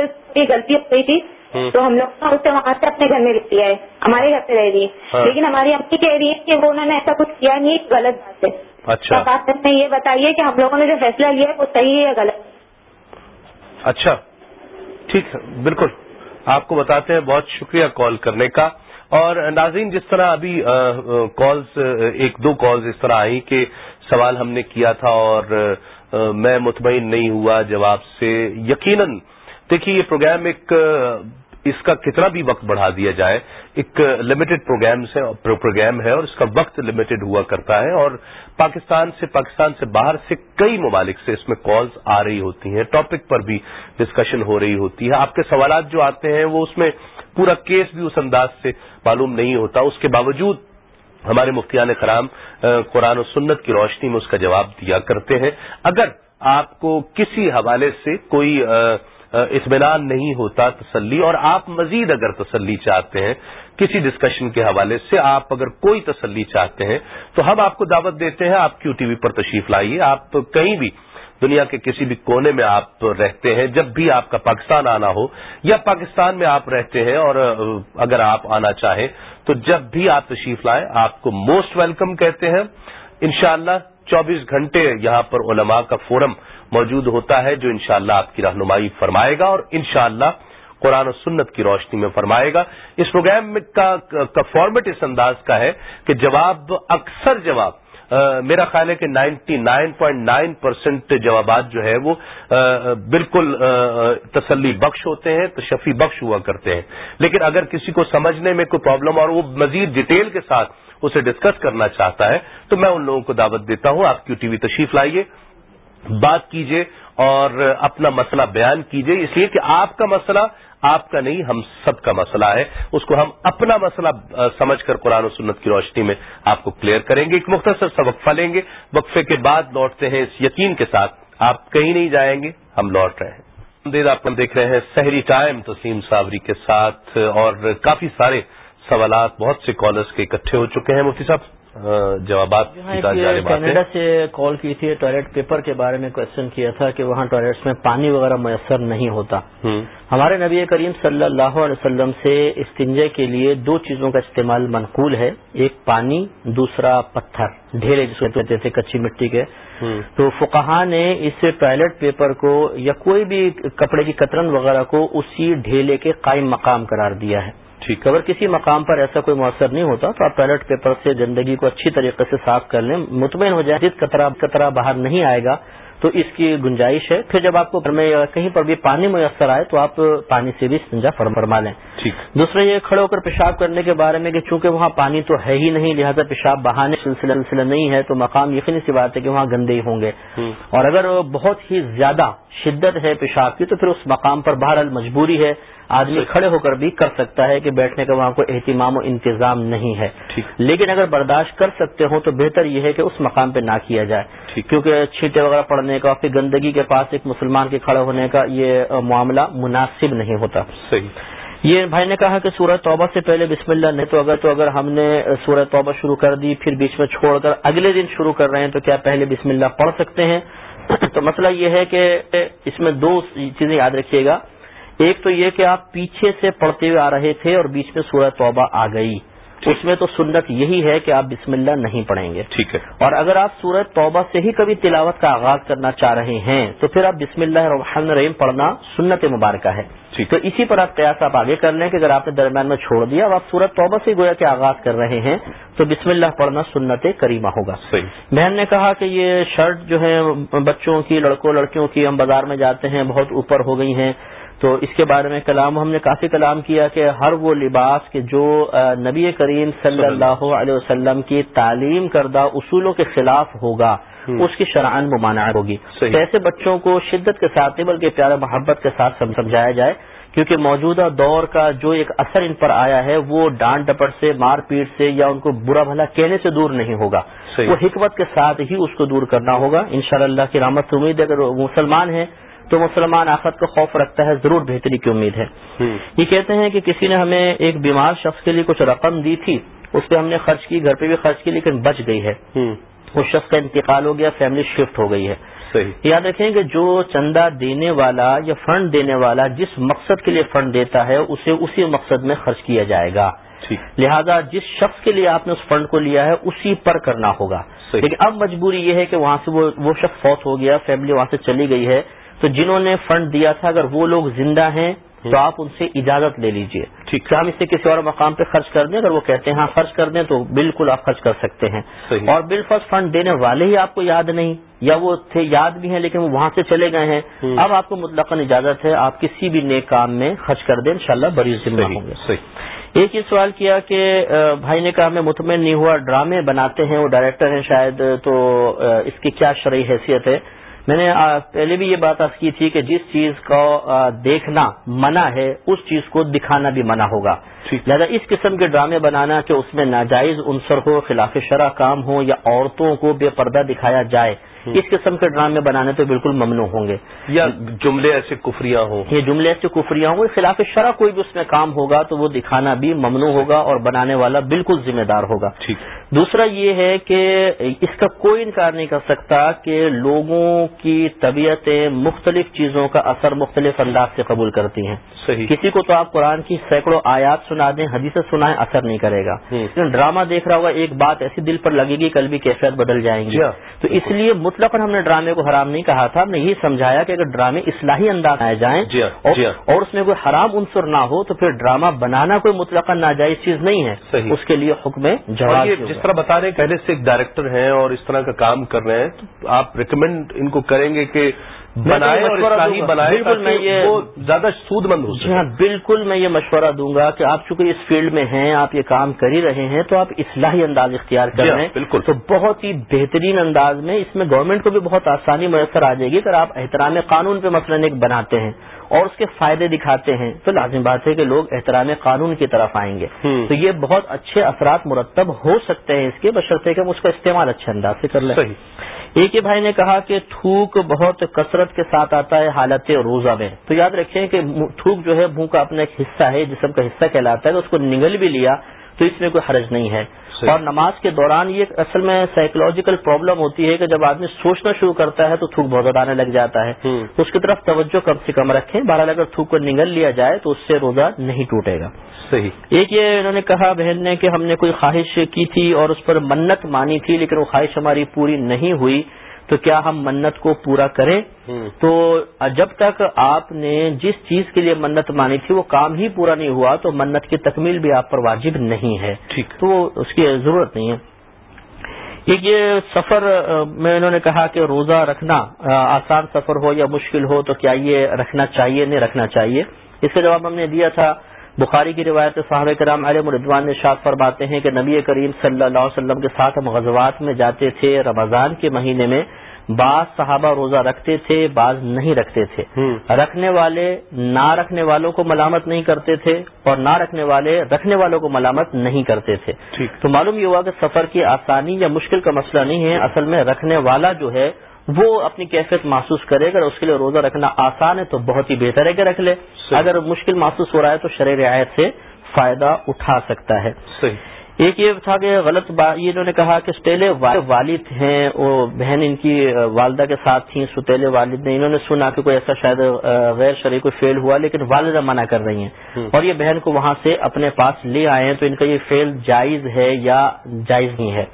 سے کوئی غلطی ہو گئی تھی۔ تو ہم لوگ اسے وہاں سے اپنے گھر میں لکھ لیا ہے۔ ہمارے گھر پہ رہ رہی ہے۔ ہاں۔ لیکن ہماری امی کہہ رہی ہے کہ وہ انہوں نے ایسا کچھ کیا نہیں غلط بات ہے۔ اچھا۔ آپ نے یہ بتائیے کہ ہم لوگوں نے جو فیصلہ لیا ہے وہ صحیح ہے یا غلط؟ اچھا۔ ٹھیک ہے۔ بالکل۔ آپ کو بتاتے ہیں بہت شکریہ کال کرنے کا۔ اور ناظرین جس طرح ابھی کالز ایک دو کالز اس طرح آئی کہ سوال ہم نے کیا تھا اور میں مطمئن نہیں ہوا جواب سے۔ یقیناً دیکھیے، یہ پروگرام ایک اس کا کتنا بھی وقت بڑھا دیا جائے، ایک لمیٹڈ پروگرام پروگرام ہے اور اس کا وقت لمیٹڈ ہوا کرتا ہے اور پاکستان سے پاکستان سے باہر سے کئی ممالک سے اس میں کالز آ رہی ہوتی ہیں ٹاپک پر بھی ڈسکشن ہو رہی ہوتی ہے۔ آپ کے سوالات جو آتے ہیں، وہ اس میں پورا کیس بھی اس انداز سے معلوم نہیں ہوتا۔ اس کے باوجود ہمارے مفتیان کرام قرآن و سنت کی روشنی میں اس کا جواب دیا کرتے ہیں۔ اگر آپ کو کسی حوالے سے کوئی اطمینان نہیں ہوتا تسلی، اور آپ مزید اگر تسلی چاہتے ہیں، کسی ڈسکشن کے حوالے سے آپ اگر کوئی تسلی چاہتے ہیں، تو ہم آپ کو دعوت دیتے ہیں، آپ کیو ٹی وی پر تشریف لائیے۔ آپ کہیں بھی دنیا کے کسی بھی کونے میں آپ رہتے ہیں، جب بھی آپ کا پاکستان آنا ہو، یا پاکستان میں آپ رہتے ہیں، اور اگر آپ آنا چاہیں، تو جب بھی آپ تشریف لائیں، آپ کو موسٹ ویلکم کہتے ہیں۔ انشاءاللہ چوبیس گھنٹے یہاں پر علماء کا فورم موجود ہوتا ہے جو انشاءاللہ آپ کی رہنمائی فرمائے گا اور انشاءاللہ قرآن و سنت کی روشنی میں فرمائے گا۔ اس پروگرام کا فارمیٹ اس انداز کا ہے کہ جواب اکثر جواب میرا خیال ہے کہ ninety nine point nine percent جوابات جو ہے وہ بالکل تسلی بخش ہوتے ہیں، تشفی بخش ہوا کرتے ہیں۔ لیکن اگر کسی کو سمجھنے میں کوئی پرابلم اور وہ مزید ڈیٹیل کے ساتھ اسے ڈسکس کرنا چاہتا ہے، تو میں ان لوگوں کو دعوت دیتا ہوں، آپ کیو ٹی وی تشریف لائیے۔ بات کیجیے اور اپنا مسئلہ بیان کیجیے اس لیے کہ آپ کا مسئلہ، آپ کا نہیں، ہم سب کا مسئلہ ہے۔ اس کو ہم اپنا مسئلہ سمجھ کر قرآن و سنت کی روشنی میں آپ کو کلیئر کریں گے۔ ایک مختصر سا وقفہ لیں گے۔ وقفے کے بعد لوٹتے ہیں اس یقین کے ساتھ۔ آپ کہیں نہیں جائیں گے، ہم لوٹ رہے ہیں۔ دیر آپ دیکھ رہے ہیں، سحری ٹائم تسلیم صابری کے ساتھ اور کافی سارے سوالات، بہت سے کالرس کے اکٹھے ہو چکے ہیں۔ مفتی صاحب جوابات کینیڈا سے کال کی تھی ٹوائلٹ پیپر کے بارے میں کوشچن کیا تھا کہ وہاں ٹوائلٹس میں پانی وغیرہ میسر نہیں ہوتا۔ ہمارے نبی کریم صلی اللہ علیہ وسلم سے استنجے کے لیے دو چیزوں کا استعمال منقول ہے۔ ایک پانی دوسرا پتھر ڈھیرے جس کو کہتے تھے کچی مٹی کے۔ تو فقہا نے اس ٹوائلٹ پیپر کو یا کوئی بھی کپڑے کی کترن وغیرہ کو اسی ڈھیلے کے قائم مقام قرار دیا ہے۔ جی، ٹھیک اگر کسی مقام پر ایسا کوئی مؤثر نہیں ہوتا تو آپ ٹوائلٹ پیپر سے زندگی کو اچھی طریقے سے صاف کر لیں، مطمئن ہو جائے جس کترا باہر نہیں آئے گا تو اس کی گنجائش ہے۔ پھر جب آپ کو گھر میں کہیں پر بھی پانی میسر آئے تو آپ پانی سے بھی استنجا فرما لیں۔ دوسرا یہ کھڑے ہو کر پیشاب کرنے کے بارے میں کہ چونکہ وہاں پانی تو ہے ہی نہیں لہٰذا پیشاب بہانے سلسلہ سلسلہ نہیں ہے تو مقام یقینی سی بات ہے کہ وہاں گندے ہی ہوں گے۔ اور اگر بہت ہی زیادہ شدت ہے پیشاب کی تو پھر اس مقام پر بہرحال مجبوری ہے۔ آدمی کھڑے ہو کر بھی کر سکتا ہے کہ بیٹھنے کا وہاں کوئی اہتمام و انتظام نہیں ہے۔ لیکن اگر برداشت کر سکتے ہوں تو بہتر یہ ہے کہ اس مقام پہ نہ کیا جائے۔ کیونکہ چھینٹے وغیرہ پڑنے کا پھر گندگی کے پاس ایک مسلمان کے کھڑے ہونے کا یہ معاملہ مناسب نہیں ہوتا۔ صحیح۔ یہ بھائی نے کہا کہ سورہ توبہ سے پہلے بسم اللہ نہیں تو اگر تو اگر ہم نے سورہ توبہ شروع کر دی پھر بیچ میں چھوڑ کر اگلے دن شروع کر رہے ہیں تو کیا پہلے بسم اللہ پڑھ سکتے ہیں؟ تو مسئلہ یہ ہے کہ اس میں دو چیزیں یاد رکھیے گا۔ ایک تو یہ کہ آپ پیچھے سے پڑھتے ہوئے آ رہے تھے اور بیچ میں سورہ توبہ آ گئی۔ اس میں تو سنت یہی ہے کہ آپ بسم اللہ نہیں پڑھیں گے. ٹھیک ہے. اور اگر آپ سورت توبہ سے ہی کبھی تلاوت کا آغاز کرنا چاہ رہے ہیں تو پھر آپ بسم اللہ الرحمن الرحیم پڑھنا سنت مبارکہ ہے. تو اسی پر آپ قیاس آپ آگے کر لیں کہ اگر آپ نے درمیان میں چھوڑ دیا اب آپ سورت توبہ سے گویا کے آغاز کر رہے ہیں تو بسم اللہ پڑھنا سنت کریمہ ہوگا. بہن نے کہا کہ یہ شرٹ جو ہے بچوں کی لڑکوں لڑکیوں کی ہم بازار میں جاتے ہیں بہت اوپر ہو گئی ہیں تو اس کے بارے میں کلام ہم نے کافی کلام کیا کہ ہر وہ لباس کے جو نبی کریم صلی اللہ علیہ وسلم کی تعلیم کردہ اصولوں کے خلاف ہوگا اس کی شرائن ممانعت ہوگی۔ ایسے بچوں کو شدت کے ساتھ نہیں بلکہ پیارے محبت کے ساتھ سمجھایا جائے کیونکہ موجودہ دور کا جو ایک اثر ان پر آیا ہے وہ ڈانٹ ڈپٹ سے مار پیٹ سے یا ان کو برا بھلا کہنے سے دور نہیں ہوگا۔ وہ حکمت کے ساتھ ہی اس کو دور کرنا ہوگا۔ انشاءاللہ اللہ کی رحمت امید ہے اگر وہ مسلمان ہیں تو مسلمان آفت کو خوف رکھتا ہے ضرور بہتری کی امید ہے۔ یہ کہتے ہیں کہ کسی نے ہمیں ایک بیمار شخص کے لیے کچھ رقم دی تھی اس پہ ہم نے خرچ کی گھر پہ بھی خرچ کی لیکن بچ گئی ہے۔ اس شخص کا انتقال ہو گیا فیملی شفٹ ہو گئی ہے۔ صحیح۔ یاد رکھیں کہ جو چندہ دینے والا یا فنڈ دینے والا جس مقصد کے لیے فنڈ دیتا ہے اسے اسی مقصد میں خرچ کیا جائے گا۔ لہذا جس شخص کے لیے آپ نے اس فنڈ کو لیا ہے اسی پر کرنا ہوگا۔ لیکن اب مجبوری یہ ہے کہ وہاں سے وہ شخص فوت ہو گیا فیملی وہاں سے چلی گئی ہے۔ تو جنہوں نے فنڈ دیا تھا اگر وہ لوگ زندہ ہیں تو آپ ان سے اجازت لے لیجیے۔ ٹھیک۔ ہم اسے کسی اور مقام پہ خرچ کر دیں اگر وہ کہتے ہیں ہاں خرچ کر دیں تو بالکل آپ خرچ کر سکتے ہیں۔ اور بل فرسٹ فنڈ دینے والے ہی آپ کو یاد نہیں یا وہ تھے یاد بھی ہیں لیکن وہ وہاں سے چلے گئے ہیں۔ اب آپ کو مطلق اجازت ہے آپ کسی بھی نئے کام میں خرچ کر دیں انشاءاللہ بڑی ذمہ ہوں گے۔ ایک ہی سوال کیا کہ بھائی نے کہا میں مطمئن نہیں ہوا ڈرامے بناتے ہیں وہ ڈائریکٹر ہیں شاید تو اس کی کیا شرعی حیثیت ہے؟ میں نے پہلے بھی یہ بات عرض کی تھی کہ جس چیز کو دیکھنا منع ہے اس چیز کو دکھانا بھی منع ہوگا۔ لہٰذا اس قسم کے ڈرامے بنانا کہ اس میں ناجائز عنصر ہو خلاف شرح کام ہو یا عورتوں کو بے پردہ دکھایا جائے اس قسم کے ڈرامے بنانے تو بالکل ممنوع ہوں گے۔ یا جملے ایسے کفریاں ہوں۔ یہ جملے ایسے کفریاں ہوں گے خلاف شرح کوئی بھی اس میں کام ہوگا تو وہ دکھانا بھی ممنوع ہوگا اور بنانے والا بالکل ذمہ دار ہوگا۔ دوسرا یہ ہے کہ اس کا کوئی انکار نہیں کر سکتا کہ لوگوں کی طبیعتیں مختلف چیزوں کا اثر مختلف انداز سے قبول کرتی ہیں۔ صحیح۔ کسی کو تو آپ قرآن کی سینکڑوں آیات سنا دیں حدیث سنائیں اثر نہیں کرے گا۔ لیکن ڈرامہ دیکھ رہا ہوگا ایک بات ایسی دل پر لگے گی کل بھی کیفیت بدل جائیں گی۔ ہاں۔ تو اس لیے مطلق ہم نے ڈرامے کو حرام نہیں کہا تھا ہم نے یہی سمجھایا کہ اگر ڈرامے اصلاحی انداز آئے جائیں جی ہاں، جی ہاں۔ اور اس میں کوئی حرام عنصر نہ ہو تو پھر ڈرامہ بنانا کوئی مطلق ناجائز چیز نہیں ہے۔ اس کے لیے حکم جواب جس طرح بتا رہے ہیں پہلے سے ایک ڈائریکٹر ہیں اور اس طرح کا کام کر رہے ہیں تو آپ ریکمینڈ ان کو کریں گے کہ بنائے اور بالکل میں یہ زیادہ سود مند ہو جی ہاں بالکل میں یہ مشورہ دوں گا کہ آپ چونکہ اس فیلڈ میں ہیں آپ یہ کام کر ہی رہے ہیں تو آپ اصلاحی انداز اختیار کر جی رہے ہاں، ہیں بالکل۔ تو بہت ہی بہترین انداز میں اس میں گورنمنٹ کو بھی بہت آسانی میسر آ جائے گی۔ اگر آپ احترام قانون پہ مثلاً ایک بناتے ہیں اور اس کے فائدے دکھاتے ہیں تو لازم بات ہے کہ لوگ احترام قانون کی طرف آئیں گے۔ تو یہ بہت اچھے اثرات مرتب ہو سکتے ہیں اس کے بشرطے کہ ہم اس کا استعمال اچھے انداز سے کر لیں۔ ایک ہی بھائی نے کہا کہ تھوک بہت کثرت کے ساتھ آتا ہے حالت روزہ میں۔ تو یاد رکھیں کہ تھوک جو ہے منہ کا اپنا ایک حصہ ہے، جسم کا حصہ کہلاتا ہے، تو اس کو نگل بھی لیا تو اس میں کوئی حرج نہیں ہے۔ اور نماز کے دوران یہ اصل میں سائیکولوجیکل پرابلم ہوتی ہے کہ جب آدمی سوچنا شروع کرتا ہے تو تھوک بہت زیادہ آنے لگ جاتا ہے۔ تو اس کی طرف توجہ کم سے کم رکھیں۔ بہرحال اگر تھوک کو نگل لیا جائے تو اس سے روزہ نہیں ٹوٹے گا۔ صحیح۔ ایک یہ انہوں نے کہا بہن نے کہ ہم نے کوئی خواہش کی تھی اور اس پر منت مانی تھی لیکن وہ خواہش ہماری پوری نہیں ہوئی۔ تو کیا ہم منت کو پورا کریں؟ تو جب تک آپ نے جس چیز کے لیے منت مانی تھی وہ کام ہی پورا نہیں ہوا تو منت کی تکمیل بھی آپ پر واجب نہیں ہے۔ تو اس کی ضرورت نہیں ہے۔ ایک یہ سفر میں انہوں نے کہا کہ روزہ رکھنا آسان سفر ہو یا مشکل ہو تو کیا یہ رکھنا چاہیے؟ نہیں رکھنا چاہیے۔ اس کا جواب ہم نے دیا تھا بخاری کی روایت صاحب کرام علیہ مردوان نے شاد فرماتے ہیں کہ نبی کریم صلی اللہ علیہ وسلم کے ساتھ ہم غزوات میں جاتے تھے رمضان کے مہینے میں بعض صحابہ روزہ رکھتے تھے بعض نہیں رکھتے تھے۔ رکھنے والے نہ رکھنے والوں کو ملامت نہیں کرتے تھے اور نہ رکھنے والے رکھنے والوں کو ملامت نہیں کرتے تھے۔ تو معلوم یہ ہوا کہ سفر کی آسانی یا مشکل کا مسئلہ نہیں ہے اصل میں رکھنے والا جو ہے وہ اپنی کیفیت محسوس کرے گا اس کے لیے روزہ رکھنا آسان ہے تو بہت ہی بہتر ہے کہ رکھ لے۔ اگر مشکل محسوس ہو رہا ہے تو شرح رعایت سے فائدہ اٹھا سکتا ہے۔ ایک یہ تھا کہ غلط یہ انہوں نے کہا کہ سٹیلے والد ہیں وہ بہن ان کی والدہ کے ساتھ تھیں ستیلے والد نے انہوں نے سنا کہ کوئی ایسا شاید غیر شرعی کوئی فیل ہوا لیکن والدہ منع کر رہی ہیں۔ اور یہ بہن کو وہاں سے اپنے پاس لے آئے ہیں تو ان کا یہ فیل جائز ہے یا جائز نہیں ہے؟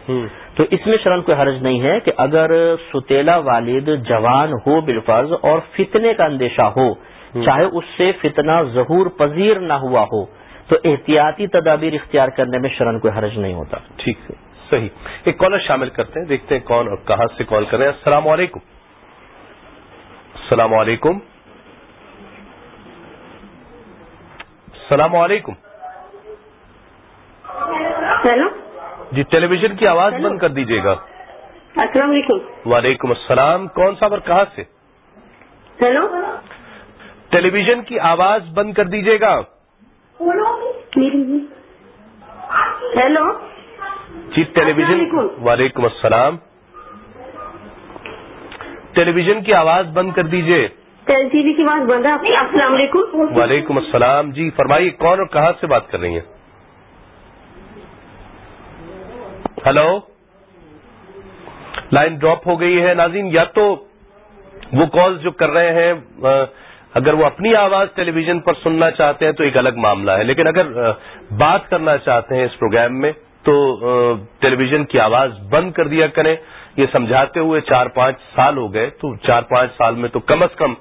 تو اس میں شرن کوئی حرج نہیں ہے کہ اگر ستیلا والد جوان ہو بالفرض اور فتنے کا اندیشہ ہو چاہے اس سے فتنہ ظہور پذیر نہ ہوا ہو تو احتیاطی تدابیر اختیار کرنے میں شرن کوئی حرج نہیں ہوتا۔ ٹھیک ہے صحیح۔ ایک کالر شامل کرتے ہیں دیکھتے ہیں کون اور کہاں سے کال کر رہے ہیں السلام علیکم۔ السلام علیکم۔ السلام علیکم۔ ہیلو۔ جی ٹیلی ویژن کی آواز بند کر دیجیے گا۔ السلام علیکم۔ وعلیکم السلام۔ کون سا اور کہاں سے؟ ہیلو۔ ٹیلی ویژن کی آواز بند کر دیجیے گا۔ ہیلو جی ٹیلی ویژن وعلیکم السلام۔ ٹیلی ویژن کی آواز بند کر دیجیے ٹی وی کی آواز بند ہے۔ السلام علیکم۔ وعلیکم السلام۔ جی فرمائیے کون اور کہاں سے بات کر رہی ہیں؟ ہلو لائن ڈراپ ہو گئی ہے۔ ناظرین یا تو وہ کالز جو کر رہے ہیں اگر وہ اپنی آواز ٹیلی ویژن پر سننا چاہتے ہیں تو ایک الگ معاملہ ہے۔ لیکن اگر بات کرنا چاہتے ہیں اس پروگرام میں تو ٹیلی ویژن کی آواز بند کر دیا کریں۔ یہ سمجھاتے ہوئے چار پانچ سال ہو گئے تو چار پانچ سال میں تو کم از کم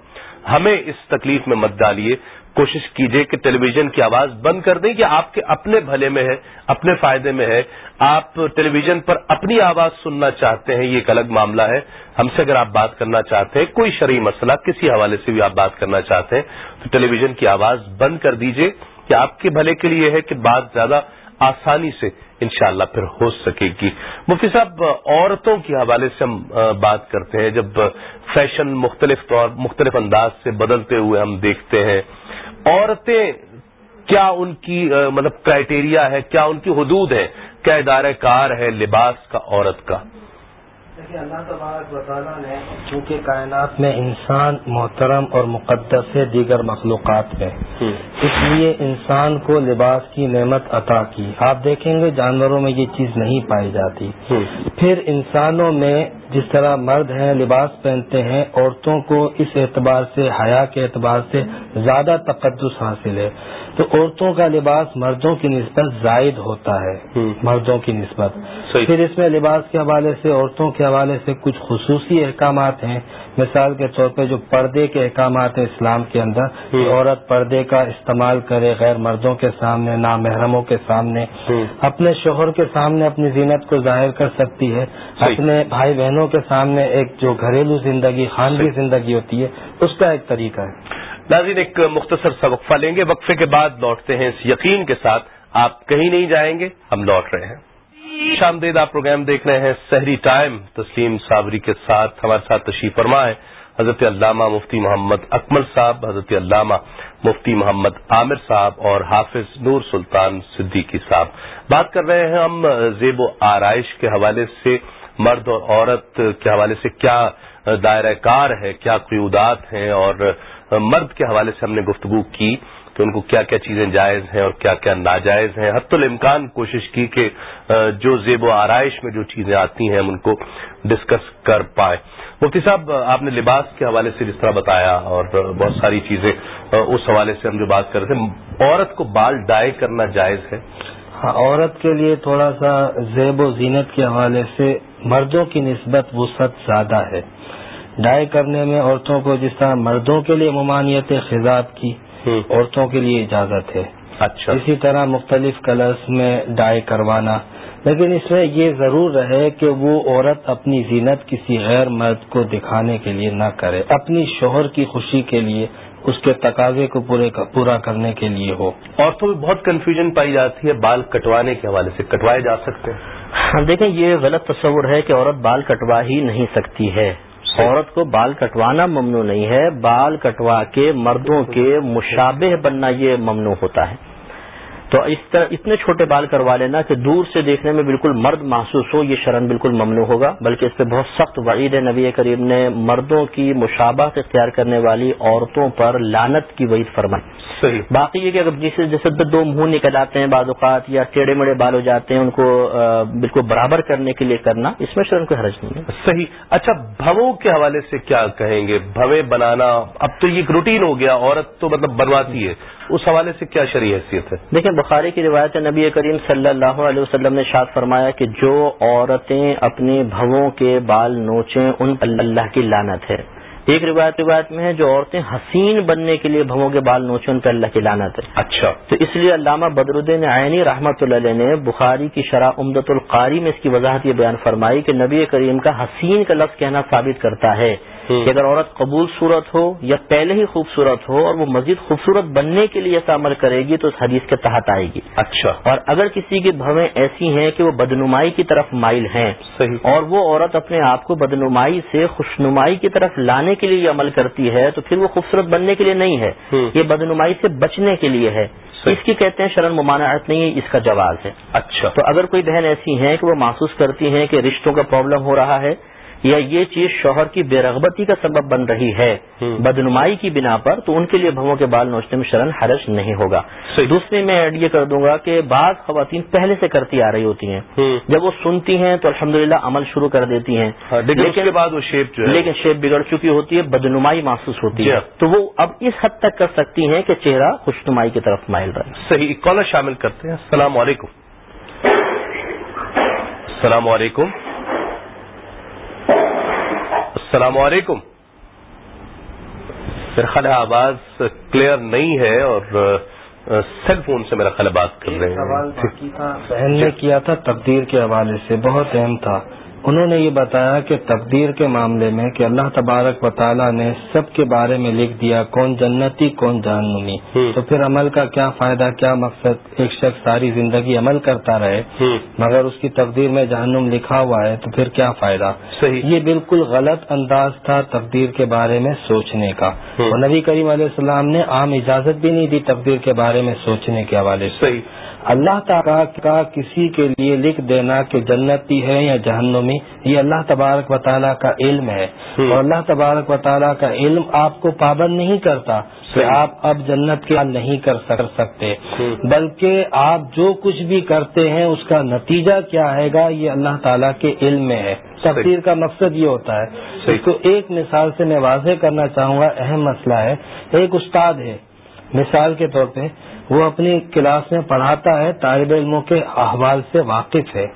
ہمیں اس تکلیف میں مت ڈالیے۔ کوشش کیجیے کہ ٹیلی ویژن کی آواز بند کر دیں کہ آپ کے اپنے بھلے میں ہے، اپنے فائدے میں ہے۔ آپ ٹیلی ویژن پر اپنی آواز سننا چاہتے ہیں، یہ ایک الگ معاملہ ہے۔ ہم سے اگر آپ بات کرنا چاہتے ہیں، کوئی شرعی مسئلہ کسی حوالے سے بھی آپ بات کرنا چاہتے ہیں، تو ٹیلی ویژن کی آواز بند کر دیجیے کہ آپ کے بھلے کے لیے ہے کہ بات زیادہ آسانی سے انشاءاللہ پھر ہو سکے گی۔ مفتی صاحب، عورتوں کے حوالے سے ہم بات کرتے ہیں۔ جب فیشن مختلف طور، مختلف انداز سے بدلتے ہوئے ہم دیکھتے ہیں، عورتیں کیا ان کی مطلب کرائٹیریا ہے، کیا ان کی حدود ہے کیا ادارہ کار ہے لباس کا عورت کا؟ اللہ تبارک نے چونکہ کائنات میں انسان محترم اور مقدس ہے دیگر مخلوقات میں اس لیے انسان کو لباس کی نعمت عطا کی۔ آپ دیکھیں گے جانوروں میں یہ چیز نہیں پائی جاتی۔ پھر انسانوں میں جس طرح مرد ہیں لباس پہنتے ہیں عورتوں کو اس اعتبار سے حیا کے اعتبار سے زیادہ تقدس حاصل ہے۔ تو عورتوں کا لباس مردوں کی نسبت زائد ہوتا ہے مردوں کی نسبت۔ پھر اس میں لباس کے حوالے سے عورتوں کے حوالے سے کچھ خصوصی احکامات ہیں۔ مثال کے طور پہ جو پردے کے احکامات ہیں اسلام کے اندر عورت پردے کا استعمال کرے غیر مردوں کے سامنے نامحرموں کے سامنے۔ اپنے شوہر کے سامنے اپنی زینت کو ظاہر کر سکتی ہے۔ اپنے بھائی بہنوں کے سامنے ایک جو گھریلو زندگی خاندی زندگی ہوتی ہے اس کا ایک طریقہ ہے۔ ناظرین، ایک مختصر سا وقفہ لیں گے۔ وقفے کے بعد لوٹتے ہیں اس یقین کے ساتھ۔ آپ کہیں نہیں جائیں گے، ہم لوٹ رہے ہیں۔ شامدید آپ پروگرام دیکھ رہے ہیں سحری ٹائم۔ تسلیم صابری کے ساتھ ہمارے ساتھ تشریف فرما ہے حضرت علامہ مفتی محمد اکمل صاحب، حضرت علامہ مفتی محمد عامر صاحب اور حافظ نور سلطان صدیقی صاحب۔ بات کر رہے ہیں ہم زیب و آرائش کے حوالے سے۔ مرد اور عورت کے حوالے سے کیا دائرہ کار ہے، کیا قیودات ہیں اور مرد کے حوالے سے ہم نے گفتگو کی کہ ان کو کیا کیا چیزیں جائز ہیں اور کیا کیا ناجائز ہیں۔ حت الامکان کوشش کی کہ جو زیب و آرائش میں جو چیزیں آتی ہیں ہم ان کو ڈسکس کر پائیں۔ مفتی صاحب، آپ نے لباس کے حوالے سے جس طرح بتایا اور بہت ساری چیزیں اس حوالے سے ہم جو بات کر رہے تھے، عورت کو بال ڈائی کرنا جائز ہے؟ ہاں، عورت کے لیے تھوڑا سا زیب و زینت کے حوالے سے مردوں کی نسبت وسعت زیادہ ہے۔ ڈائی کرنے میں عورتوں کو جس طرح مردوں کے لیے ممانعت خزاب کی عورتوں کے لیے اجازت ہے۔ اچھا۔ اسی طرح مختلف کلرس میں ڈائی کروانا۔ لیکن اس میں یہ ضرور رہے کہ وہ عورت اپنی زینت کسی غیر مرد کو دکھانے کے لیے نہ کرے اپنی شوہر کی خوشی کے لیے اس کے تقاضے کو پورا کرنے کے لیے ہو۔ عورتوں میں بہت کنفیوژن پائی جاتی ہے بال کٹوانے کے حوالے سے۔ کٹوائے جا سکتے ہیں۔ دیکھیں یہ غلط تصور ہے کہ عورت بال کٹوا ہی نہیں سکتی ہے۔ عورت کو بال کٹوانا ممنوع نہیں ہے، بال کٹوا کے مردوں کے مشابہ بننا یہ ممنوع ہوتا ہے۔ تو اس طرح اتنے چھوٹے بال کروا لینا کہ دور سے دیکھنے میں بالکل مرد محسوس ہو، یہ شرن بالکل ممنوع ہوگا۔ بلکہ اس پہ بہت سخت وعید ہے، نبی کریم نے مردوں کی مشابہت اختیار کرنے والی عورتوں پر لانت کی وعید فرمائی۔ صحیح. باقی یہ کہ اگر جسے جیسے دو منہ نکل آتے ہیں بعض اوقات یا ٹیڑے مڑے بال ہو جاتے ہیں ان کو بالکل برابر کرنے کے لیے کرنا اس میں شرم کوئی حرج نہیں ہے۔ صحیح. اچھا بھووں کے حوالے سے کیا کہیں گے؟ بھوے بنانا اب تو یہ ایک روٹین ہو گیا عورت تو مطلب بنواتی ہے۔ اس حوالے سے کیا شرعی حیثیت ہے؟ دیکھیں بخاری کی روایت نبی کریم صلی اللہ علیہ وسلم نے شاد فرمایا کہ جو عورتیں اپنی بھووں کے بال نوچیں ان اللہ کی لانت ہے۔ ایک روایت روایت میں ہے جو عورتیں حسین بننے کے لیے بھووں کے بال نوچن پہ اللہ کی لانت ہے۔ اچھا۔ تو اس لیے علامہ بدر الدین عینی رحمۃ اللہ علیہ نے بخاری کی شرح امدت القاری میں اس کی وضاحت یہ بیان فرمائی کہ نبی کریم کا حسین کا لفظ کہنا ثابت کرتا ہے۔ کہ اگر عورت قبول صورت ہو یا پہلے ہی خوبصورت ہو اور وہ مزید خوبصورت بننے کے لیے ایسا عمل کرے گی تو اس حدیث کے تحت آئے گی۔ اچھا۔ اور اگر کسی کی بھویں ایسی ہیں کہ وہ بدنمائی کی طرف مائل ہیں صحیح۔ اور وہ عورت اپنے آپ کو بدنمائی سے خوشنمائی کی طرف لانے کے لیے یہ عمل کرتی ہے تو پھر وہ خوبصورت بننے کے لیے نہیں ہے۔ یہ بدنمائی سے بچنے کے لیے ہے۔ اس کی کہتے ہیں شرن ممانعت نہیں اس کا جواز ہے۔ اچھا۔ تو اگر کوئی بہن ایسی ہیں کہ وہ محسوس کرتی ہیں کہ رشتوں کا پرابلم ہو رہا ہے یا یہ چیز شوہر کی بے رغبتی کا سبب بن رہی ہے بدنمائی کی بنا پر تو ان کے لیے بھووں کے بال نوچنے میں شرن حرج نہیں ہوگا۔ دوسری میں ایڈ یہ کر دوں گا کہ بعض خواتین پہلے سے کرتی آ رہی ہوتی ہیں۔ جب وہ سنتی ہیں تو الحمدللہ عمل شروع کر دیتی ہیں۔ ہاں، لیکن بعد وہ شیپ جو ہے۔ لیکن شیپ بگڑ چکی ہوتی ہے بدنمائی محسوس ہوتی ہے۔ تو وہ اب اس حد تک کر سکتی ہیں کہ چہرہ خوشنمائی کی طرف مائل رہے۔ صحیح کالر شامل کرتے ہیں۔ السلام علیکم۔ السلام علیکم۔ السلام علیکم۔ میرا خیال آواز کلیئر نہیں ہے اور سیل فون سے میرا خیال بات کر رہے ہیں۔ بہن نے کیا تھا تقدیر کے حوالے سے بہت اہم تھا۔ انہوں نے یہ بتایا کہ تقدیر کے معاملے میں کہ اللہ تبارک و تعالیٰ نے سب کے بارے میں لکھ دیا کون جنتی کون جہنمی تو پھر عمل کا کیا فائدہ کیا مقصد؟ ایک شخص ساری زندگی عمل کرتا رہے مگر اس کی تقدیر میں جہنم لکھا ہوا ہے تو پھر کیا فائدہ؟ صحیح۔ یہ بالکل غلط انداز تھا تقدیر کے بارے میں سوچنے کا۔ اور نبی کریم علیہ السلام نے عام اجازت بھی نہیں دی تقدیر کے بارے میں سوچنے کے حوالے سے۔ صحیح۔ اللہ تعالیٰ کا کسی کے لیے لکھ دینا کہ جنتی ہے یا جہنمی یہ اللہ تبارک و تعالیٰ کا علم ہے۔ اور اللہ تبارک و تعالیٰ کا علم آپ کو پابند نہیں کرتا کہ آپ اب جنت کے نہیں کر سکتے۔ بلکہ آپ جو کچھ بھی کرتے ہیں اس کا نتیجہ کیا آئے گا؟ یہ اللہ تعالیٰ کے علم میں ہے۔ تقدیر کا مقصد یہ ہوتا ہے۔ اس کو ایک مثال سے میں واضح کرنا چاہوں گا اہم مسئلہ ہے۔ ایک استاد ہے مثال کے طور پہ وہ اپنی کلاس میں پڑھاتا ہے طالب علموں کے احوال سے واقف ہے۔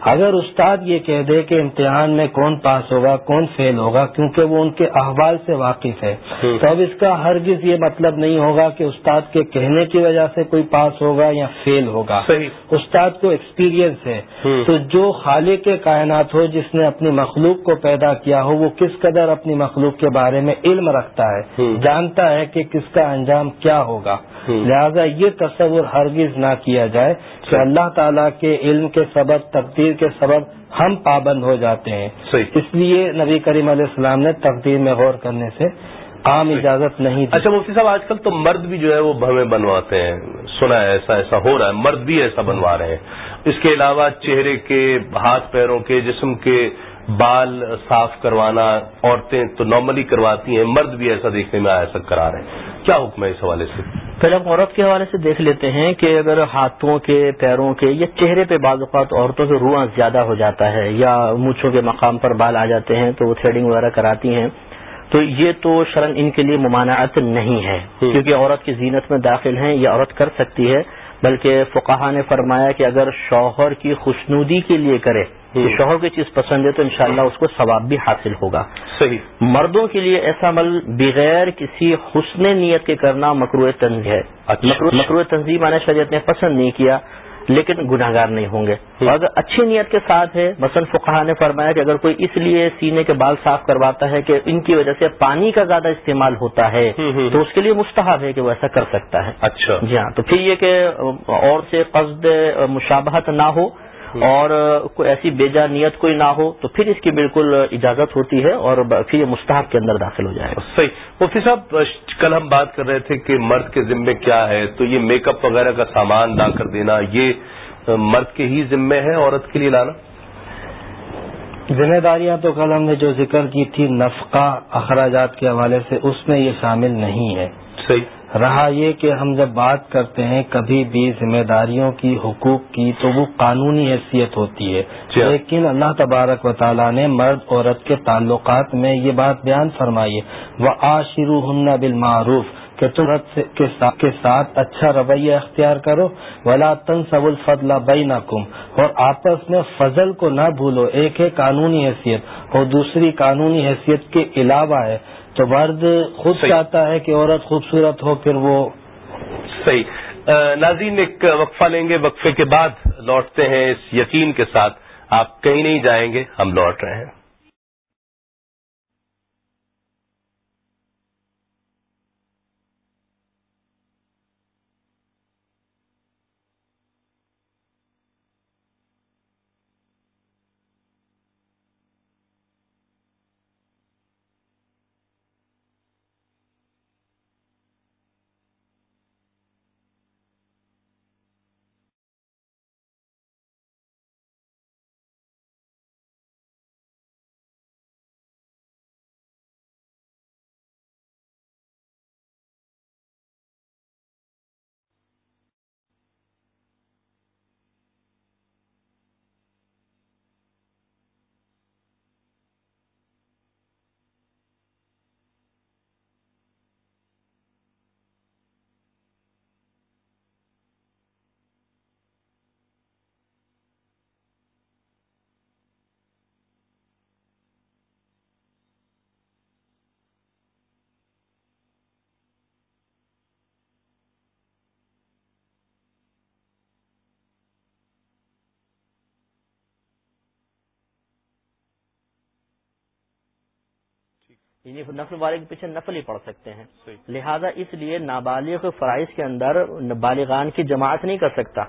اگر استاد یہ کہہ دے کہ امتحان میں کون پاس ہوگا کون فیل ہوگا کیونکہ وہ ان کے احوال سے واقف ہے۔ تو اب اس کا ہرگز یہ مطلب نہیں ہوگا کہ استاد کے کہنے کی وجہ سے کوئی پاس ہوگا یا فیل ہوگا۔ استاد کو ایکسپیرینس ہے۔ تو جو خالق کے کائنات ہو جس نے اپنی مخلوق کو پیدا کیا ہو وہ کس قدر اپنی مخلوق کے بارے میں علم رکھتا ہے؟ جانتا ہے کہ کس کا انجام کیا ہوگا۔ لہذا یہ تصور ہرگز نہ کیا جائے کہ اللہ تعالیٰ کے علم کے سبب تقدیر کے سبب ہم پابند ہو جاتے ہیں۔ اس لیے نبی کریم علیہ السلام نے تقدیر میں غور کرنے سے عام اجازت نہیں اچھا مفتی صاحب آج کل تو مرد بھی جو ہے وہ بھویں بنواتے ہیں۔ سنا ہے ایسا ایسا ہو رہا ہے۔ مرد بھی ایسا بنوا رہے ہیں۔ اس کے علاوہ چہرے کے ہاتھ پیروں کے جسم کے بال صاف کروانا عورتیں تو نارملی کرواتی ہیں۔ مرد بھی ایسا دیکھنے میں ایسا کرا رہے ہیں۔ کیا حکم ہے اس حوالے سے؟ پہلے ہم عورت کے حوالے سے دیکھ لیتے ہیں کہ اگر ہاتھوں کے پیروں کے یا چہرے پہ بعض اوقات عورتوں کے رواں زیادہ ہو جاتا ہے یا مونچھوں کے مقام پر بال آ جاتے ہیں تو وہ تھریڈنگ وغیرہ کراتی ہیں تو یہ تو شرن ان کے لیے ممانعت نہیں ہے۔ کیونکہ عورت کی زینت میں داخل ہیں یہ عورت کر سکتی ہے بلکہ فقہ نے فرمایا کہ اگر شوہر کی خوشنودی کے لیے کرے شوہر کی چیز پسند ہے تو انشاءاللہ اس کو ثواب بھی حاصل ہوگا۔ صحیح۔ مردوں کے لیے ایسا عمل بغیر کسی حسن نیت کے کرنا مکرو تنظیم ہے۔ مکرو تنظیم آنے شریعت نے پسند نہیں کیا لیکن گناگار نہیں ہوں گے۔ اگر اچھی نیت کے ساتھ ہے مثلاً فقہ نے فرمایا کہ اگر کوئی اس لیے سینے کے بال صاف کرواتا ہے کہ ان کی وجہ سے پانی کا زیادہ استعمال ہوتا ہے تو اس کے لیے مستحب ہے کہ وہ ایسا کر سکتا ہے۔ اچھا۔ جی ہاں تو پھر یہ کہ اور سے قصد مشابہت نہ ہو اور کوئی ایسی بیجا نیت کوئی نہ ہو تو پھر اس کی بالکل اجازت ہوتی ہے اور پھر یہ مستحق کے اندر داخل ہو جائے گا۔ صحیح۔ مفتی صاحب کل ہم بات کر رہے تھے کہ مرد کے ذمے کیا ہے تو یہ میک اپ وغیرہ کا سامان لا کر دینا یہ مرد کے ہی ذمے ہے عورت کے لیے لانا؟ ذمہ داریاں تو کل ہم نے جو ذکر کی تھی نفقہ اخراجات کے حوالے سے اس میں یہ شامل نہیں ہے۔ صحیح۔ رہا یہ کہ ہم جب بات کرتے ہیں کبھی بھی ذمہ داریوں کی حقوق کی تو وہ قانونی حیثیت ہوتی ہے۔ لیکن اللہ تبارک و تعالیٰ نے مرد عورت کے تعلقات میں یہ بات بیان فرمائی وہ آشرو ہن بالمعروف کہ تم کے ساتھ اچھا رویہ اختیار کرو۔ ولا تن سب الفضل بئی اور آپس میں فضل کو نہ بھولو۔ ایک ہے قانونی حیثیت اور دوسری قانونی حیثیت کے علاوہ ہے۔ تو مرد خود چاہتا ہے کہ عورت خوبصورت ہو پھر وہ صحیح. ناظرین ایک وقفہ لیں گے۔ وقفے کے بعد لوٹتے ہیں اس یقین کے ساتھ۔ آپ کہیں نہیں جائیں گے ہم لوٹ رہے ہیں۔ یعنی نفل والے کے پیچھے نفل ہی پڑھ سکتے ہیں۔ لہذا اس لیے نابالغ فرائض کے اندر بالغان کی جماعت نہیں کر سکتا۔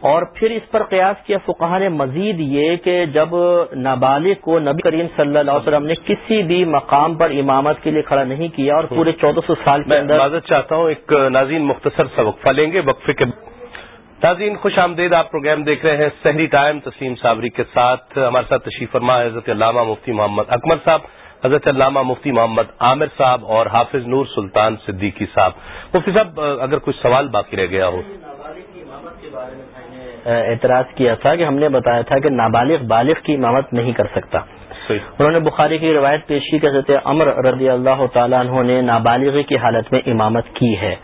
اور پھر اس پر قیاس کیا فقہ نے مزید یہ کہ جب نابالغ کو نبی کریم صلی اللہ علیہ وسلم نے کسی بھی مقام پر امامت کے لیے کھڑا نہیں کیا اور پورے چودہ سو سال کے اندر چاہتا ہوں ایک ناظرین مختصر سا وقفہ لیں گے وقفے کے ناظرین خوش آمدید آپ پروگرام دیکھ رہے ہیں سحری ٹائم تسلیم صابری کے ساتھ ہمارے ساتھ تشریف فرما حضرت علامہ مفتی محمد اکمر صاحب۔ حضرت علامہ مفتی محمد عامر صاحب اور حافظ نور سلطان صدیقی صاحب۔ مفتی صاحب اگر کچھ سوال باقی رہ گیا ہو۔ اعتراض کیا تھا کہ ہم نے بتایا تھا کہ نابالغ بالغ کی امامت نہیں کر سکتا۔ انہوں نے بخاری کی روایت پیش کی کہ حضرت امر رضی اللہ تعالیٰ عنہ نے نابالغی کی حالت میں امامت کی ہے۔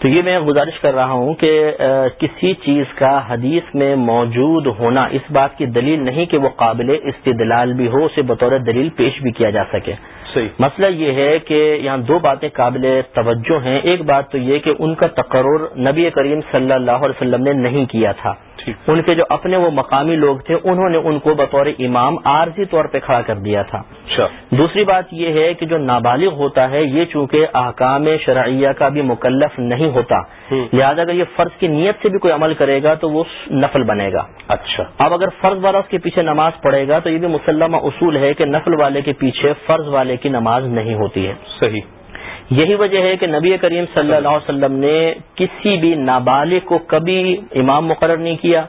تو یہ میں گزارش کر رہا ہوں کہ کسی چیز کا حدیث میں موجود ہونا اس بات کی دلیل نہیں کہ وہ قابل استدلال بھی ہو اسے بطور دلیل پیش بھی کیا جا سکے۔ صحیح۔ مسئلہ یہ ہے کہ یہاں دو باتیں قابل توجہ ہیں۔ ایک بات تو یہ کہ ان کا تقرر نبی کریم صلی اللہ علیہ وسلم نے نہیں کیا تھا۔ ان کے جو اپنے وہ مقامی لوگ تھے انہوں نے ان کو بطور امام عارضی طور پہ کھڑا کر دیا تھا۔ اچھا۔ دوسری بات یہ ہے کہ جو نابالغ ہوتا ہے یہ چونکہ احکام شرعیہ کا بھی مکلف نہیں ہوتا۔ لہٰذا اگر یہ فرض کی نیت سے بھی کوئی عمل کرے گا تو وہ نفل بنے گا۔ اچھا۔ اب اگر فرض والا اس کے پیچھے نماز پڑھے گا تو یہ بھی مسلمہ اصول ہے کہ نفل والے کے پیچھے فرض والے کی نماز نہیں ہوتی ہے۔ صحیح۔ یہی وجہ ہے کہ نبی کریم صلی اللہ علیہ وسلم نے کسی بھی نابالغ کو کبھی امام مقرر نہیں کیا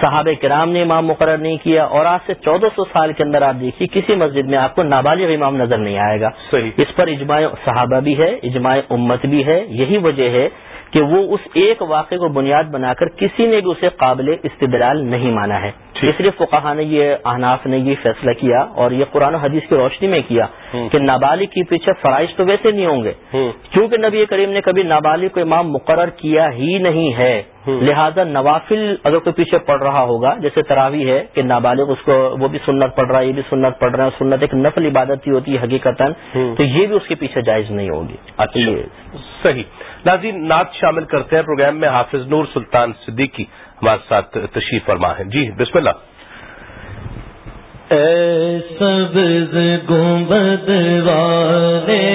صحاب کرام نے امام مقرر نہیں کیا اور آج سے چودہ سو سال کے اندر آپ دیکھیے کسی مسجد میں آپ کو نابالغ امام نظر نہیں آئے گا۔ اس پر اجماع صحابہ بھی ہے اجماع امت بھی ہے یہی وجہ ہے کہ وہ اس ایک واقعے کو بنیاد بنا کر کسی نے بھی اسے قابل استدلال نہیں مانا ہے۔ اس لیے فقہ نے یہ احناف نے یہ فیصلہ کیا اور یہ قرآن و حدیث کی روشنی میں کیا کہ نابالغ کے پیچھے فرائض تو ویسے نہیں ہوں گے۔ کیونکہ نبی کریم نے کبھی نابالغ کو امام مقرر کیا ہی نہیں ہے۔ لہذا نوافل اگر کوئی پیچھے پڑ رہا ہوگا جیسے تراوی ہے کہ نابالغ اس کو وہ بھی سنت پڑھ رہا ہے یہ بھی سنت پڑھ رہا ہے سنت ایک نفل عبادت ہی ہوتی ہے حقیقت تو یہ بھی اس کے پیچھے جائز نہیں ہوگی۔ اچھا۔ صحیح۔ ناظرین، نعت شامل کرتے ہیں پروگرام میں حافظ نور سلطان صدیقی ہمارے ساتھ تشریف فرما ہے جی بسم اللہ۔ اے سبز گنبد والے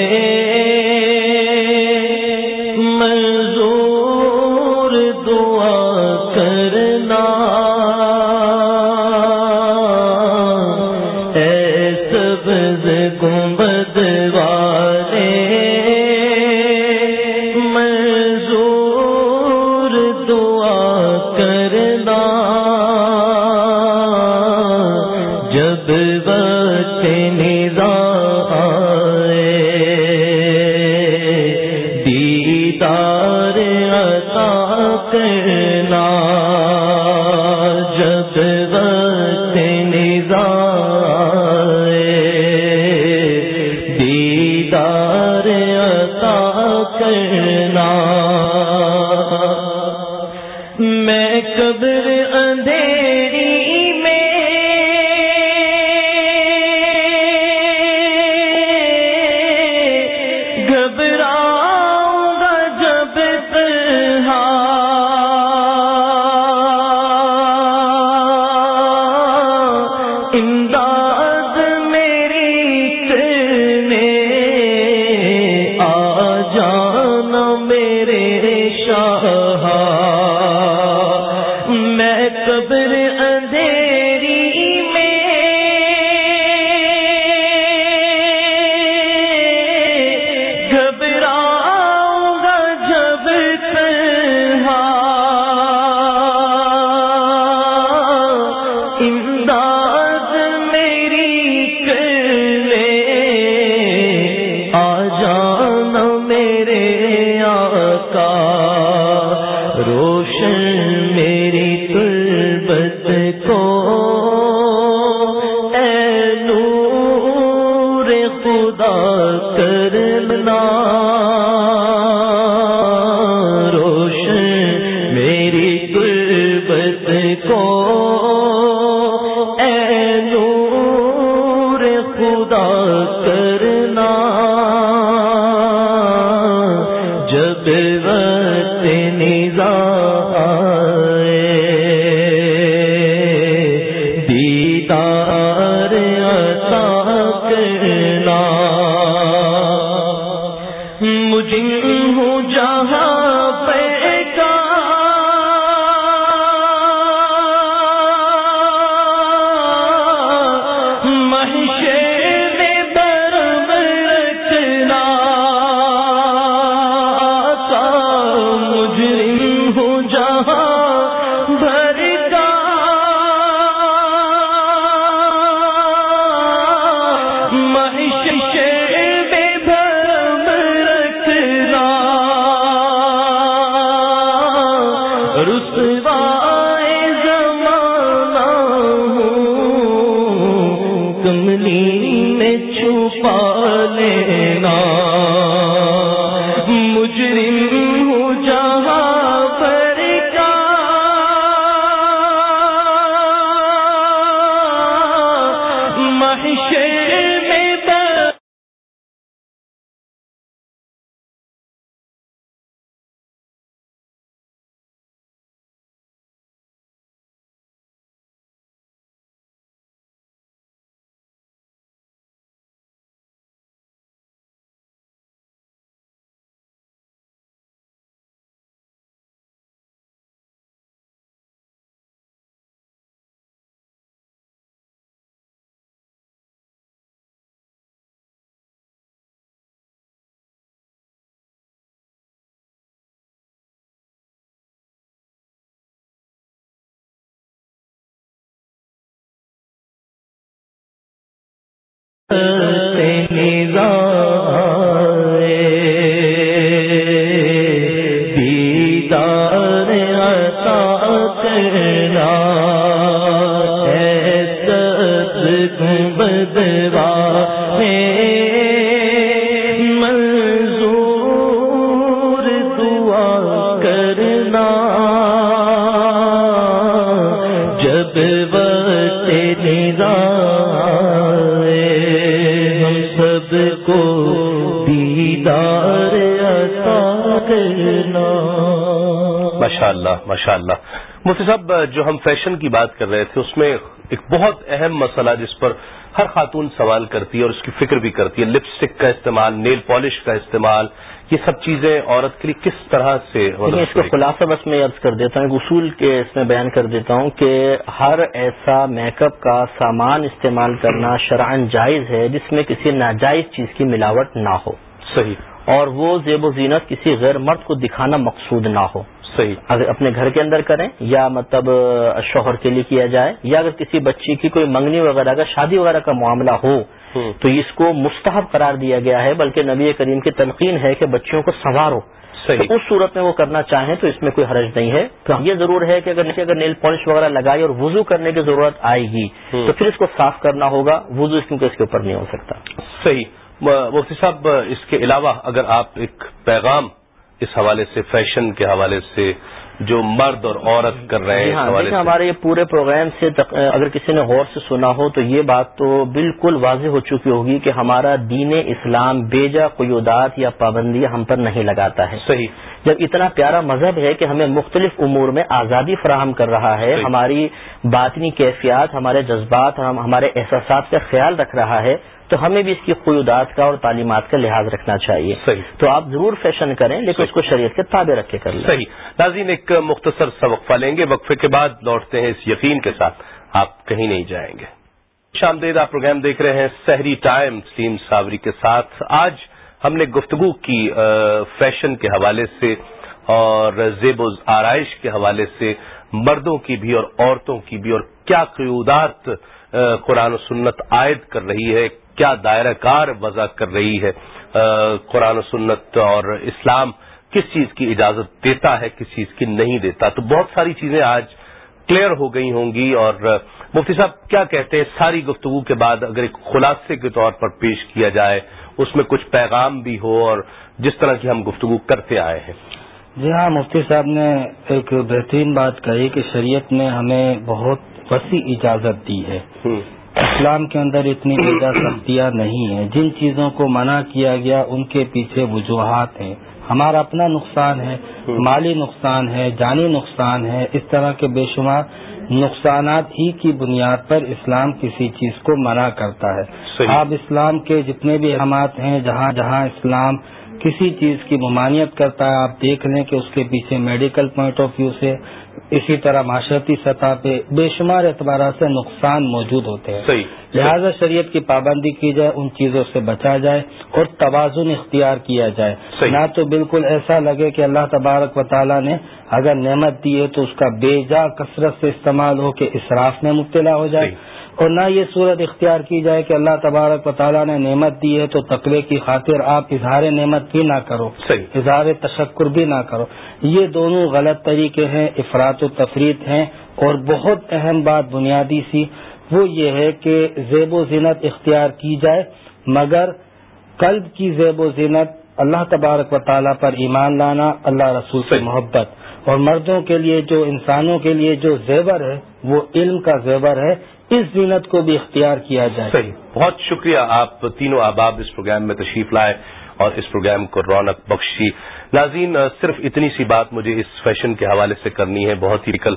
کو دیدار ماشاء اللہ ماشاء اللہ مفتی صاحب جو ہم فیشن کی بات کر رہے تھے اس میں ایک بہت اہم مسئلہ جس پر ہر خاتون سوال کرتی ہے اور اس کی فکر بھی کرتی ہے لپسٹک کا استعمال نیل پالش کا استعمال یہ سب چیزیں عورت کے لیے کس طرح سے میں اس کو خلاصہ بس میں عرض کر دیتا ہوں اصول کے اس میں بیان کر دیتا ہوں کہ ہر ایسا میک اپ کا سامان استعمال کرنا شرعن جائز ہے جس میں کسی ناجائز چیز کی ملاوٹ نہ ہو۔ صحیح۔ اور وہ زیب و زینت کسی غیر مرد کو دکھانا مقصود نہ ہو۔ صحیح۔ اگر اپنے گھر کے اندر کریں یا مطلب شوہر کے لیے کیا جائے یا اگر کسی بچی کی کوئی منگنی وغیرہ کا شادی وغیرہ کا معاملہ ہو۔ تو اس کو مستحب قرار دیا گیا ہے بلکہ نبی کریم کی تلقین ہے کہ بچیوں کو سنوارو۔ تو اس صورت میں وہ کرنا چاہیں تو اس میں کوئی حرج نہیں ہے۔ تو یہ ضرور ہے کہ اگر نیچے اگر نیل پالش وغیرہ لگائی اور وضو کرنے کی ضرورت آئے گی۔ تو پھر اس کو صاف کرنا ہوگا وضو کیونکہ اس کے اوپر نہیں ہو سکتا۔ صحیح۔ مفتی صاحب اس کے علاوہ اگر آپ ایک پیغام اس حوالے سے فیشن کے حوالے سے جو مرد اور عورت کر رہے ہیں جی ہاں حوالے دیکھیں سے۔ ہمارے یہ پورے پروگرام سے اگر کسی نے غور سے سنا ہو تو یہ بات تو بالکل واضح ہو چکی ہوگی کہ ہمارا دین اسلام بیجا قیودات یا پابندیاں ہم پر نہیں لگاتا ہے۔ صحیح۔ جب اتنا پیارا مذہب ہے کہ ہمیں مختلف امور میں آزادی فراہم کر رہا ہے۔ ہماری باطنی کیفیات ہمارے جذبات ہم ہمارے احساسات کا خیال رکھ رہا ہے تو ہمیں بھی اس کی قیودات کا اور تعلیمات کا لحاظ رکھنا چاہیے۔ صحیح۔ تو آپ ضرور فیشن کریں لیکن اس کو شریعت کے تابع رکھ کے کر لیں۔ صحیح۔ ناظرین ایک مختصر سا وقفہ لیں گے۔ وقفے کے بعد لوٹتے ہیں اس یقین کے ساتھ۔ آپ کہیں نہیں جائیں گے۔ شام دید آپ پروگرام دیکھ رہے ہیں سحری ٹائم سلیم صابری کے ساتھ۔ آج ہم نے گفتگو کی فیشن کے حوالے سے اور زیب و آرائش کے حوالے سے مردوں کی بھی اور عورتوں کی بھی اور کیا قیودات قرآن و سنت عائد کر رہی ہے، کیا دائرہ کار وضع کر رہی ہے۔ قرآن و سنت اور اسلام کس چیز کی اجازت دیتا ہے، کس چیز کی نہیں دیتا۔ تو بہت ساری چیزیں آج کلیئر ہو گئی ہوں گی اور مفتی صاحب، کیا کہتے ہیں؟ ساری گفتگو کے بعد اگر ایک خلاصے کے طور پر پیش کیا جائے، اس میں کچھ پیغام بھی ہو اور جس طرح کی ہم گفتگو کرتے آئے ہیں۔ جی ہاں مفتی صاحب نے ایک بہترین بات کہی کہ شریعت نے ہمیں بہت وسیع اجازت دی ہے۔ اسلام کے اندر اتنی زیادہ سختیاں نہیں ہیں۔ جن چیزوں کو منع کیا گیا ان کے پیچھے وجوہات ہیں۔ ہمارا اپنا نقصان ہے مالی نقصان ہے جانی نقصان ہے۔ اس طرح کے بے شمار نقصانات ہی کی بنیاد پر اسلام کسی چیز کو منع کرتا ہے۔ آپ اسلام کے جتنے بھی احکامات ہیں جہاں جہاں اسلام کسی چیز کی ممانعت کرتا ہے آپ دیکھ لیں کہ اس کے پیچھے میڈیکل پوائنٹ آف ویو سے اسی طرح معاشرتی سطح پہ بے شمار اعتبارات سے نقصان موجود ہوتے ہیں۔ صحیح۔ لہذا شریعت کی پابندی کی جائے ان چیزوں سے بچا جائے اور توازن اختیار کیا جائے۔ صحیح۔ نہ تو بالکل ایسا لگے کہ اللہ تبارک و تعالیٰ نے اگر نعمت دی ہے تو اس کا بے جا کثرت سے استعمال ہو کہ اسراف میں مبتلا ہو جائے۔ اور نہ یہ صورت اختیار کی جائے کہ اللہ تبارک و تعالیٰ نے نعمت دی ہے تو تقوی کی خاطر آپ اظہار نعمت بھی نہ کرو صحیح۔ اظہار تشکر بھی نہ کرو۔ یہ دونوں غلط طریقے ہیں افراد و تفریح ہیں اور بہت اہم بات بنیادی سی وہ یہ ہے کہ زیب و زینت اختیار کی جائے مگر قلب کی زیب و زینت اللہ تبارک و تعالیٰ پر ایمان لانا اللہ رسول سے محبت۔ اور مردوں کے لیے جو انسانوں کے لیے جو زیور ہے وہ علم کا زیور ہے اس زینت کو بھی اختیار کیا جائے۔ صحیح۔ بہت شکریہ آپ تینوں احباب اس پروگرام میں تشریف لائے اور اس پروگرام کو رونق بخشی۔ ناظرین، صرف اتنی سی بات مجھے اس فیشن کے حوالے سے کرنی ہے۔ بہت ہی کل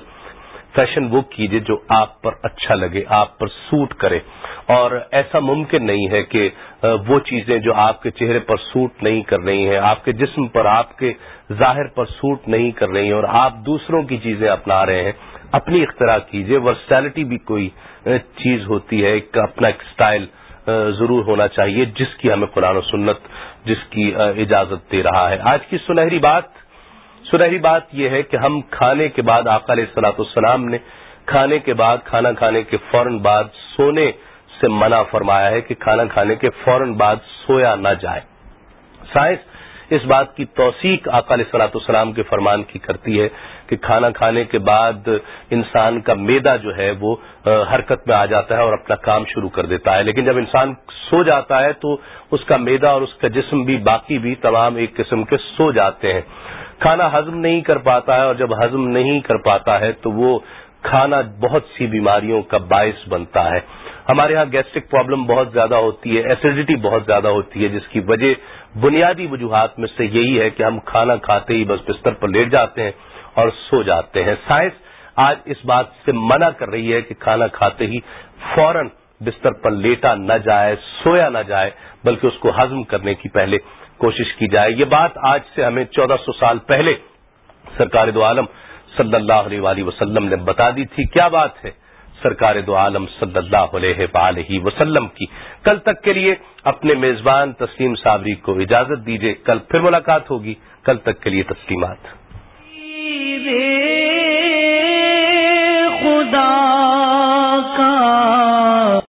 فیشن وہ کیجیے جو آپ پر اچھا لگے، آپ پر سوٹ کرے۔ اور ایسا ممکن نہیں ہے کہ وہ چیزیں جو آپ کے چہرے پر سوٹ نہیں کر رہی ہیں، آپ کے جسم پر، آپ کے ظاہر پر سوٹ نہیں کر رہی ہیں اور آپ دوسروں کی چیزیں اپنا رہے ہیں۔ اپنی اختراع کیجیے۔ ورسٹیلٹی بھی کوئی چیز ہوتی ہے، ایک اپنا ایک اسٹائل ضرور ہونا چاہیے، جس کی ہمیں قرآن و سنت، جس کی اجازت دے رہا ہے۔ آج کی سنہری بات سنہری بات یہ ہے کہ ہم کھانے کے بعد، آقا علیہ السلاط السلام نے کھانے کے بعد، کھانا کھانے کے فوراً بعد سونے سے منع فرمایا ہے کہ کھانا کھانے کے فوراً بعد سویا نہ جائے۔ سائنس اس بات کی توثیق آقا علیہ سلاۃ السلام کے فرمان کی کرتی ہے کہ کھانا کھانے کے بعد انسان کا میدا جو ہے وہ حرکت میں آ جاتا ہے اور اپنا کام شروع کر دیتا ہے۔ لیکن جب انسان سو جاتا ہے تو اس کا میدا اور اس کا جسم بھی باقی بھی تمام ایک قسم کے سو جاتے ہیں۔ کھانا ہضم نہیں کر پاتا ہے اور جب ہضم نہیں کر پاتا ہے تو وہ کھانا بہت سی بیماریوں کا باعث بنتا ہے۔ ہمارے ہاں گیسٹرک پرابلم بہت زیادہ ہوتی ہے ایسیڈیٹی بہت زیادہ ہوتی ہے، جس کی وجہ بنیادی وجوہات میں سے یہی ہے کہ ہم کھانا کھاتے ہی بس بستر پر لیٹ جاتے ہیں اور سو جاتے ہیں۔ سائنس آج اس بات سے منع کر رہی ہے کہ کھانا کھاتے ہی فوراً بستر پر لیٹا نہ جائے، سویا نہ جائے، بلکہ اس کو ہضم کرنے کی پہلے کوشش کی جائے۔ یہ بات آج سے ہمیں چودہ سو سال پہلے سرکار دو عالم صلی اللہ علیہ وآلہ وسلم نے بتا دی تھی۔ کیا بات ہے؟ سرکار دو عالم صلی اللہ علیہ وآلہ وسلم کی۔ کل تک کے لیے اپنے میزبان تسلیم صابری کو اجازت دیجیے کل پھر ملاقات ہوگی۔ کل تک کے لیے تسلیمات۔ خدا کا